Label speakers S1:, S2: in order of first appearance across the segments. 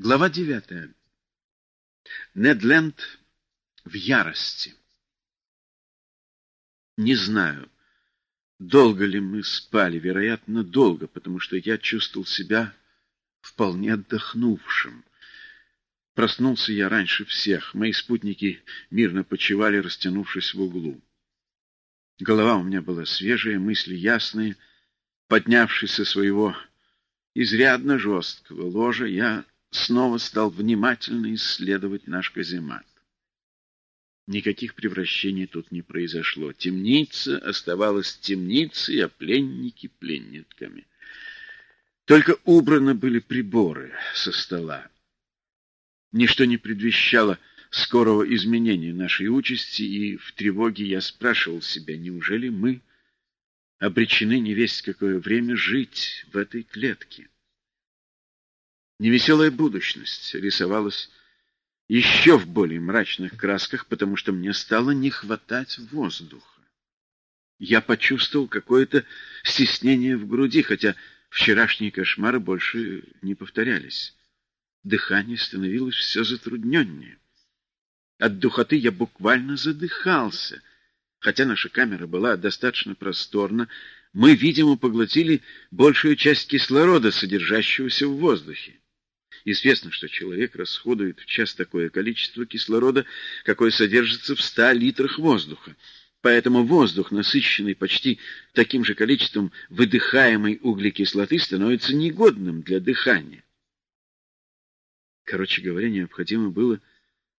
S1: Глава девятая. Недленд в ярости. Не знаю, долго ли мы спали, вероятно, долго, потому что я чувствовал себя вполне отдохнувшим. Проснулся я раньше всех. Мои спутники мирно почивали, растянувшись в углу. Голова у меня была свежая, мысли ясные. Поднявшись со своего изрядно жесткого ложа, я снова стал внимательно исследовать наш каземат. Никаких превращений тут не произошло. Темница оставалась темницей, а пленники — пленниками. Только убраны были приборы со стола. Ничто не предвещало скорого изменения нашей участи, и в тревоге я спрашивал себя, неужели мы обречены не весть какое время жить в этой клетке? Невеселая будущность рисовалась еще в более мрачных красках, потому что мне стало не хватать воздуха. Я почувствовал какое-то стеснение в груди, хотя вчерашние кошмары больше не повторялись. Дыхание становилось все затрудненнее. От духоты я буквально задыхался. Хотя наша камера была достаточно просторна, мы, видимо, поглотили большую часть кислорода, содержащегося в воздухе. Известно, что человек расходует в час такое количество кислорода, какое содержится в 100 литрах воздуха. Поэтому воздух, насыщенный почти таким же количеством выдыхаемой углекислоты, становится негодным для дыхания. Короче говоря, необходимо было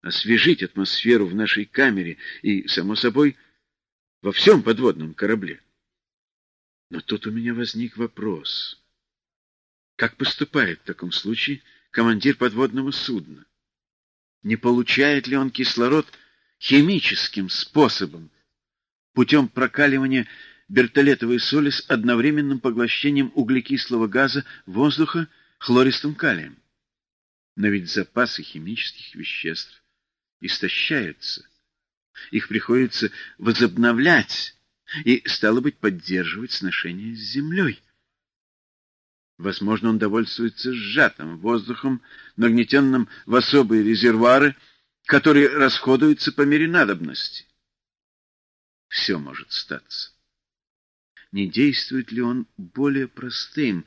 S1: освежить атмосферу в нашей камере и, само собой, во всем подводном корабле. Но тут у меня возник вопрос. Как поступает в таком случае командир подводного судна? Не получает ли он кислород химическим способом, путем прокаливания бертолетовой соли с одновременным поглощением углекислого газа воздуха хлористым калием? Но ведь запасы химических веществ истощаются. Их приходится возобновлять и, стало быть, поддерживать сношение с землей. Возможно, он довольствуется сжатым воздухом, нагнетенным в особые резервуары, которые расходуются по мере надобности. Все может статься. Не действует ли он более простым,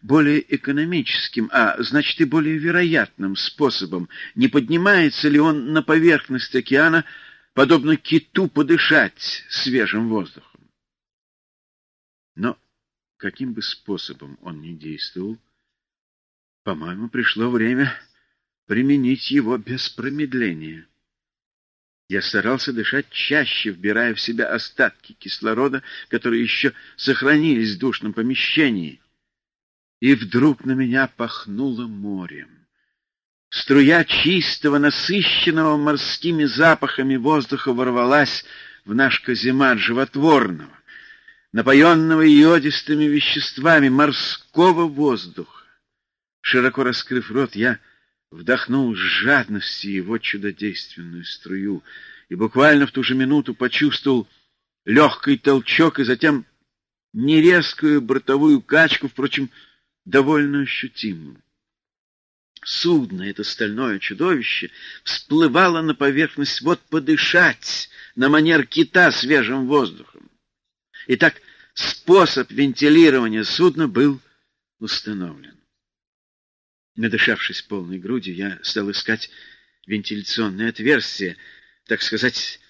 S1: более экономическим, а значит и более вероятным способом? Не поднимается ли он на поверхность океана, подобно киту, подышать свежим воздухом? Но каким бы способом он ни действовал, по-моему, пришло время применить его без промедления. Я старался дышать чаще, вбирая в себя остатки кислорода, которые еще сохранились в душном помещении. И вдруг на меня пахнуло морем. Струя чистого, насыщенного морскими запахами воздуха ворвалась в наш каземат животворного напоенного йодистыми веществами морского воздуха. Широко раскрыв рот, я вдохнул с жадности его чудодейственную струю и буквально в ту же минуту почувствовал легкий толчок и затем нерезкую бортовую качку, впрочем, довольно ощутимую. Судно, это стальное чудовище, всплывало на поверхность вот подышать на манер кита свежим воздухом. Итак, способ вентилирования судна был установлен. Надышавшись полной грудью, я стал искать вентиляционное отверстие, так сказать,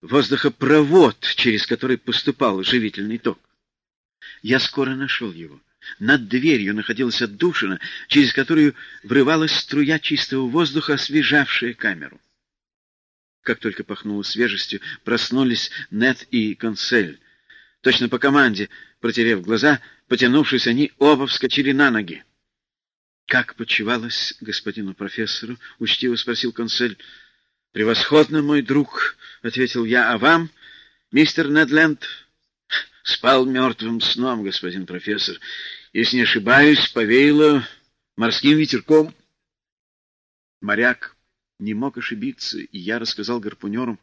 S1: воздухопровод, через который поступал живительный ток. Я скоро нашел его. Над дверью находилась отдушина, через которую врывалась струя чистого воздуха, освежавшая камеру. Как только пахнуло свежестью, проснулись Нет и Консель. Точно по команде, протерев глаза, потянувшись, они оба вскочили на ноги. — Как почевалось господину профессору? — учтиво спросил консель. — Превосходно, мой друг, — ответил я. — А вам, мистер Недленд? — Спал мертвым сном, господин профессор. Если не ошибаюсь, повеяло морским ветерком. Моряк не мог ошибиться, и я рассказал гарпунеру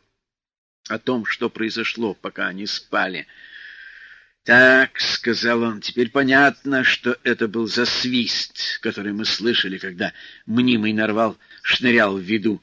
S1: о том, что произошло, пока они спали — «Так», — сказал он, — «теперь понятно, что это был за свист, который мы слышали, когда мнимый нарвал шнырял в виду